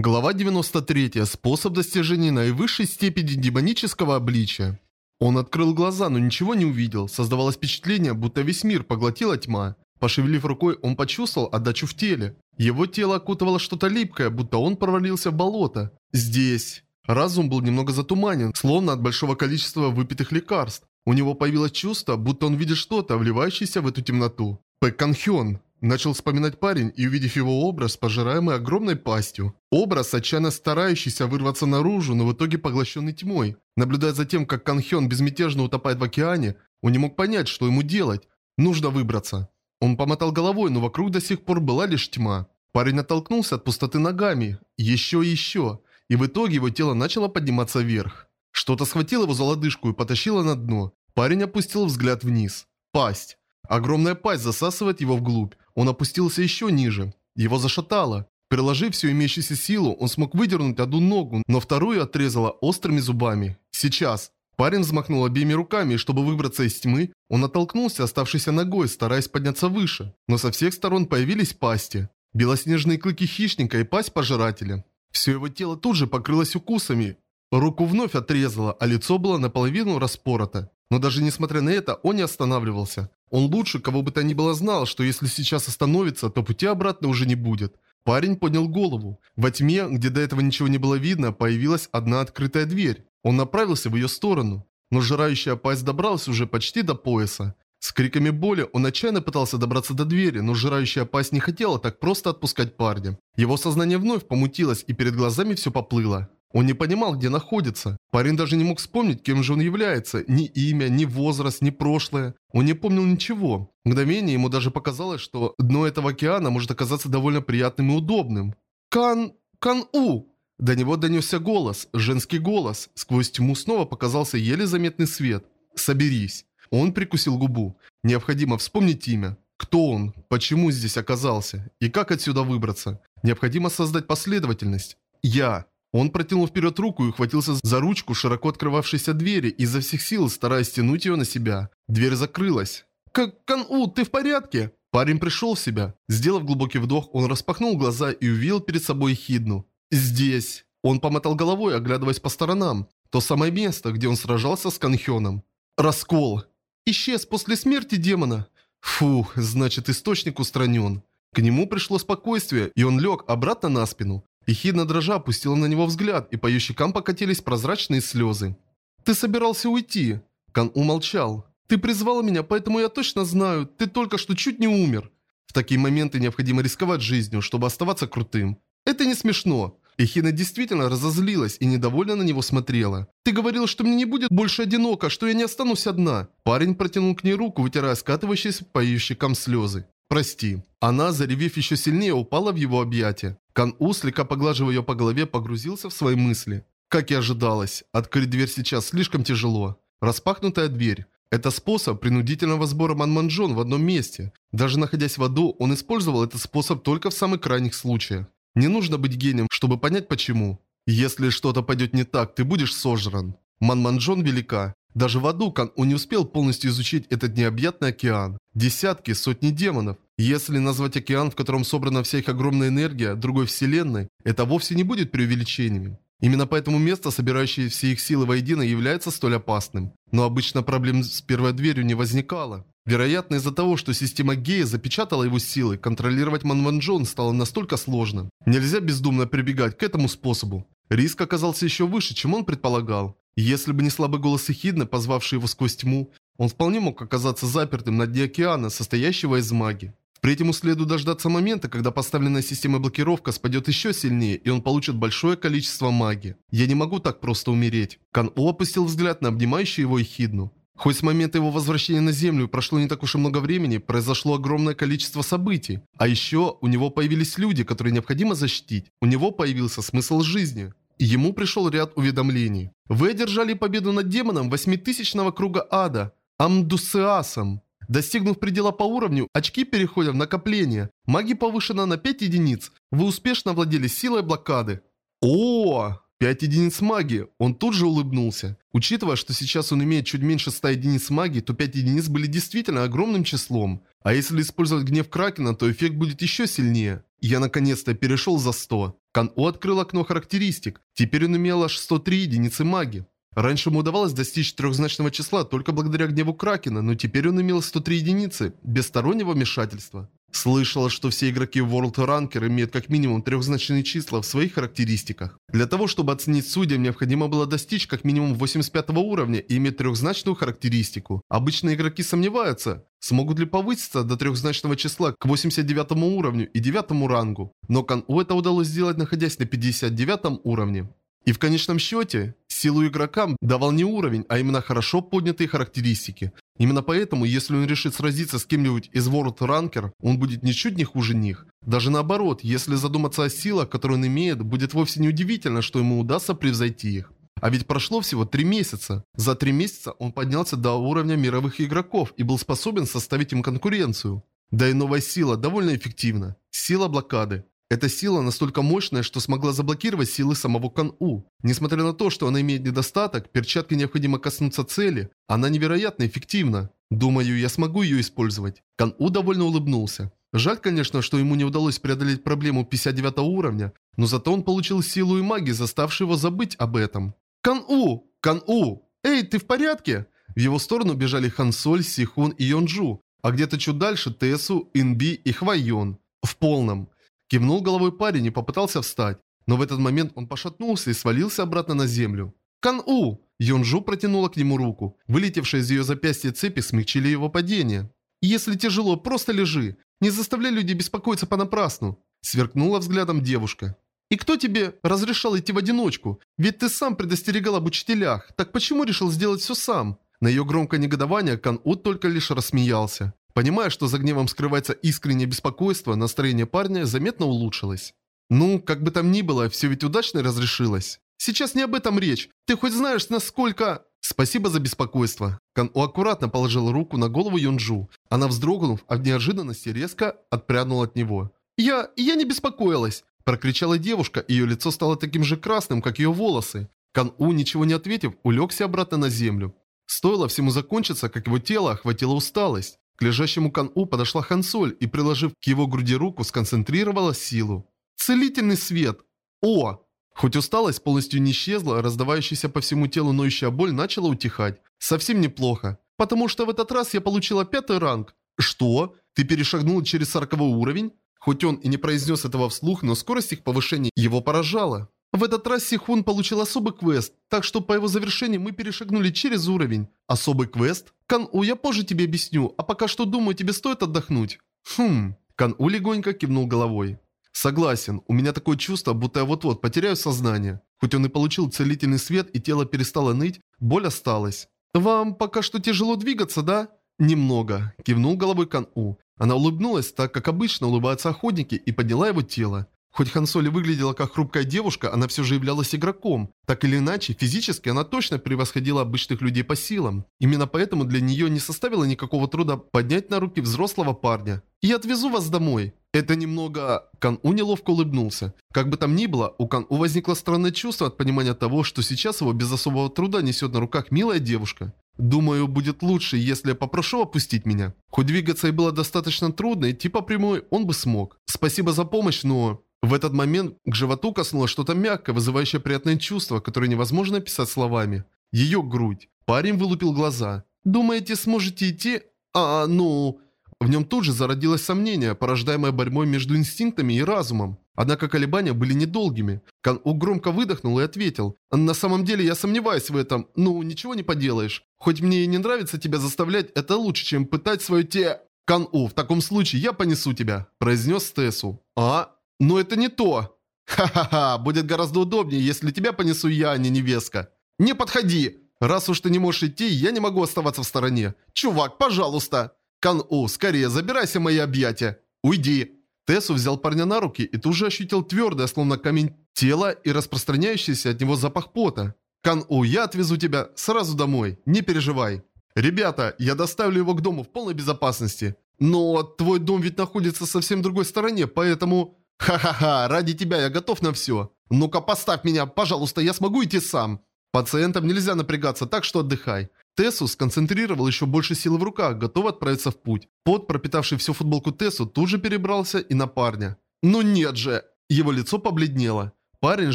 Глава 93. Способ достижения наивысшей степени демонического обличия. Он открыл глаза, но ничего не увидел. Создавалось впечатление, будто весь мир поглотила тьма. Пошевелив рукой, он почувствовал отдачу в теле. Его тело окутывало что-то липкое, будто он провалился в болото. Здесь. Разум был немного затуманен, словно от большого количества выпитых лекарств. У него появилось чувство, будто он видит что-то, вливающееся в эту темноту. Пэк Канхён. Начал вспоминать парень и, увидев его образ, пожираемый огромной пастью. Образ, отчаянно старающийся вырваться наружу, но в итоге поглощенный тьмой. Наблюдая за тем, как Канхён безмятежно утопает в океане, он не мог понять, что ему делать. Нужно выбраться. Он помотал головой, но вокруг до сих пор была лишь тьма. Парень оттолкнулся от пустоты ногами. Еще и еще. И в итоге его тело начало подниматься вверх. Что-то схватило его за лодыжку и потащило на дно. Парень опустил взгляд вниз. Пасть. Огромная пасть засасывает его вглубь. Он опустился еще ниже. Его зашатало. Приложив всю имеющуюся силу, он смог выдернуть одну ногу, но вторую отрезала острыми зубами. Сейчас. Парень взмахнул обеими руками, и чтобы выбраться из тьмы, он оттолкнулся оставшейся ногой, стараясь подняться выше. Но со всех сторон появились пасти. Белоснежные клыки хищника и пасть пожирателя. Все его тело тут же покрылось укусами. Руку вновь отрезало, а лицо было наполовину распорото. Но даже несмотря на это, он не останавливался. Он лучше кого бы то ни было знал, что если сейчас остановится, то пути обратно уже не будет. Парень поднял голову. Во тьме, где до этого ничего не было видно, появилась одна открытая дверь. Он направился в ее сторону. Но жирающая пасть добралась уже почти до пояса. С криками боли он отчаянно пытался добраться до двери, но жирающая пасть не хотела так просто отпускать парня. Его сознание вновь помутилось и перед глазами все поплыло. Он не понимал, где находится. Парень даже не мог вспомнить, кем же он является. Ни имя, ни возраст, ни прошлое. Он не помнил ничего. В мгновение ему даже показалось, что дно этого океана может оказаться довольно приятным и удобным. «Кан... Кан-У!» До него донесся голос, женский голос. Сквозь тьму снова показался еле заметный свет. «Соберись». Он прикусил губу. Необходимо вспомнить имя. Кто он? Почему здесь оказался? И как отсюда выбраться? Необходимо создать последовательность. «Я». Он протянул вперед руку и ухватился за ручку широко открывавшейся двери, изо всех сил стараясь тянуть ее на себя. Дверь закрылась. «Как Кан-У, ты в порядке?» Парень пришел в себя. Сделав глубокий вдох, он распахнул глаза и увидел перед собой Хидну. «Здесь». Он помотал головой, оглядываясь по сторонам. То самое место, где он сражался с Канхёном. «Раскол». «Исчез после смерти демона». Фух, значит источник устранен. К нему пришло спокойствие, и он лег обратно на спину. Ехидно дрожа опустила на него взгляд, и по ее щекам покатились прозрачные слезы. «Ты собирался уйти?» Кан умолчал. «Ты призвал меня, поэтому я точно знаю, ты только что чуть не умер». В такие моменты необходимо рисковать жизнью, чтобы оставаться крутым. Это не смешно. Эхина действительно разозлилась и недовольно на него смотрела. «Ты говорил, что мне не будет больше одиноко, что я не останусь одна». Парень протянул к ней руку, вытирая скатывающиеся по ее щекам слезы. «Прости». Она, заревев еще сильнее, упала в его объятия. Кан-У, слегка поглаживая ее по голове, погрузился в свои мысли. Как и ожидалось, открыть дверь сейчас слишком тяжело. Распахнутая дверь. Это способ принудительного сбора манманджон в одном месте. Даже находясь в аду, он использовал этот способ только в самых крайних случаях. Не нужно быть гением, чтобы понять почему. Если что-то пойдет не так, ты будешь сожран. Манманджон велика. Даже в аду Кан У не успел полностью изучить этот необъятный океан. Десятки, сотни демонов. Если назвать океан, в котором собрана вся их огромная энергия, другой вселенной, это вовсе не будет преувеличением. Именно поэтому место, собирающее все их силы воедино, является столь опасным. Но обычно проблем с первой дверью не возникало. Вероятно, из-за того, что система Гея запечатала его силы, контролировать Манванджон стало настолько сложно. Нельзя бездумно прибегать к этому способу. Риск оказался еще выше, чем он предполагал. Если бы не слабый голос Эхидны, позвавший его сквозь тьму, он вполне мог оказаться запертым на дне океана, состоящего из маги. Впредь ему следует дождаться момента, когда поставленная система блокировка спадет еще сильнее, и он получит большое количество магии. Я не могу так просто умереть. Кан-О опустил взгляд на обнимающую его Эхидну. Хоть с момента его возвращения на Землю прошло не так уж и много времени, произошло огромное количество событий. А еще у него появились люди, которые необходимо защитить. У него появился смысл жизни. И ему пришел ряд уведомлений. Вы одержали победу над демоном восьмитысячного круга ада, Амдусеасом. Достигнув предела по уровню, очки переходят в накопление. Маги повышена на 5 единиц. Вы успешно владели силой блокады. О, 5 единиц магии. Он тут же улыбнулся. Учитывая, что сейчас он имеет чуть меньше 100 единиц магии, то 5 единиц были действительно огромным числом. А если использовать гнев Кракена, то эффект будет еще сильнее. Я наконец-то перешел за 100. Кан-У открыл окно характеристик. Теперь он имел аж 103 единицы маги. Раньше ему удавалось достичь трехзначного числа только благодаря гневу Кракена, но теперь он имел 103 единицы, без стороннего вмешательства. Слышала, что все игроки World Ranker имеют как минимум трехзначные числа в своих характеристиках. Для того, чтобы оценить судьям, необходимо было достичь как минимум 85 уровня и иметь трехзначную характеристику. Обычно игроки сомневаются, смогут ли повыситься до трехзначного числа к 89 уровню и 9 рангу. Но Кан-У это удалось сделать, находясь на 59 уровне. И в конечном счете, силу игрокам давал не уровень, а именно хорошо поднятые характеристики. Именно поэтому, если он решит сразиться с кем-нибудь из World Ranker, он будет ничуть не хуже них. Даже наоборот, если задуматься о силах, которые он имеет, будет вовсе не удивительно, что ему удастся превзойти их. А ведь прошло всего три месяца. За три месяца он поднялся до уровня мировых игроков и был способен составить им конкуренцию. Да и новая сила довольно эффективна. Сила блокады. Эта сила настолько мощная, что смогла заблокировать силы самого Кан-У. Несмотря на то, что она имеет недостаток, перчатке необходимо коснуться цели, она невероятно эффективна. Думаю, я смогу ее использовать. Кан-У довольно улыбнулся. Жаль, конечно, что ему не удалось преодолеть проблему 59 уровня, но зато он получил силу и магию, заставшую его забыть об этом. «Кан-У! Кан-У! Эй, ты в порядке?» В его сторону бежали Хансоль, Сихун и Йонджу, а где-то чуть дальше Тесу, Инби и Хвайон. В полном. Кивнул головой парень и попытался встать. Но в этот момент он пошатнулся и свалился обратно на землю. «Кан-У!» Йонжу протянула к нему руку. Вылетевшие из ее запястья цепи смягчили его падение. «Если тяжело, просто лежи. Не заставляй людей беспокоиться понапрасну». Сверкнула взглядом девушка. «И кто тебе разрешал идти в одиночку? Ведь ты сам предостерегал об учителях. Так почему решил сделать все сам?» На ее громкое негодование Кан-У только лишь рассмеялся. Понимая, что за гневом скрывается искреннее беспокойство, настроение парня заметно улучшилось. «Ну, как бы там ни было, все ведь удачно разрешилось. Сейчас не об этом речь. Ты хоть знаешь, насколько...» «Спасибо за беспокойство». Кан-У аккуратно положил руку на голову Юнджу. Она, вздрогнув от неожиданности, резко отпрянула от него. «Я... я не беспокоилась!» Прокричала девушка, ее лицо стало таким же красным, как ее волосы. Кан-У, ничего не ответив, улегся обратно на землю. Стоило всему закончиться, как его тело охватила усталость. К лежащему Кан-У подошла Хансоль и, приложив к его груди руку, сконцентрировала силу. Целительный свет! О! Хоть усталость полностью не исчезла, раздавающаяся по всему телу ноющая боль начала утихать. Совсем неплохо. Потому что в этот раз я получила пятый ранг. Что? Ты перешагнул через сороковой уровень? Хоть он и не произнес этого вслух, но скорость их повышения его поражала. В этот раз Сихун получил особый квест, так что по его завершении мы перешагнули через уровень. Особый квест? Кан-У, я позже тебе объясню, а пока что думаю, тебе стоит отдохнуть. Хм. Кан-У легонько кивнул головой. Согласен, у меня такое чувство, будто я вот-вот потеряю сознание. Хоть он и получил целительный свет и тело перестало ныть, боль осталась. Вам пока что тяжело двигаться, да? Немного. Кивнул головой Кан-У. Она улыбнулась так, как обычно улыбаются охотники, и подняла его тело. Хоть Хансоли выглядела как хрупкая девушка, она все же являлась игроком. Так или иначе, физически она точно превосходила обычных людей по силам. Именно поэтому для нее не составило никакого труда поднять на руки взрослого парня. «Я отвезу вас домой». Это немного... Кан-У неловко улыбнулся. Как бы там ни было, у Кан-У возникло странное чувство от понимания того, что сейчас его без особого труда несет на руках милая девушка. Думаю, будет лучше, если я попрошу опустить меня. Хоть двигаться и было достаточно трудно, идти по прямой он бы смог. Спасибо за помощь, но... В этот момент к животу коснулось что-то мягкое, вызывающее приятное чувство, которое невозможно описать словами. Ее грудь. Парень вылупил глаза. «Думаете, сможете идти? А, ну...» В нем тут же зародилось сомнение, порождаемое борьбой между инстинктами и разумом. Однако колебания были недолгими. Кан-У громко выдохнул и ответил. «На самом деле я сомневаюсь в этом. Ну, ничего не поделаешь. Хоть мне и не нравится тебя заставлять, это лучше, чем пытать свое те...» «Кан-У, в таком случае я понесу тебя», – произнес Тессу. «А? Но это не то. Ха-ха-ха, будет гораздо удобнее, если тебя понесу я, а не невестка. Не подходи! Раз уж ты не можешь идти, я не могу оставаться в стороне. Чувак, пожалуйста. Кан-У, скорее забирайся в мои объятия. Уйди. Тессу взял парня на руки и тут же ощутил твердое, словно камень, тело и распространяющийся от него запах пота. Кан-У, я отвезу тебя сразу домой, не переживай. Ребята, я доставлю его к дому в полной безопасности. Но твой дом ведь находится совсем в другой стороне, поэтому... «Ха-ха-ха, ради тебя я готов на все. Ну-ка поставь меня, пожалуйста, я смогу идти сам». Пациентам нельзя напрягаться, так что отдыхай. Тессу сконцентрировал еще больше силы в руках, готов отправиться в путь. Пот, пропитавший всю футболку Тессу, тут же перебрался и на парня. Ну нет же! Его лицо побледнело. Парень с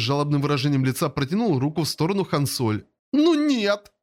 жалобным выражением лица протянул руку в сторону Хансоль. «Ну нет!»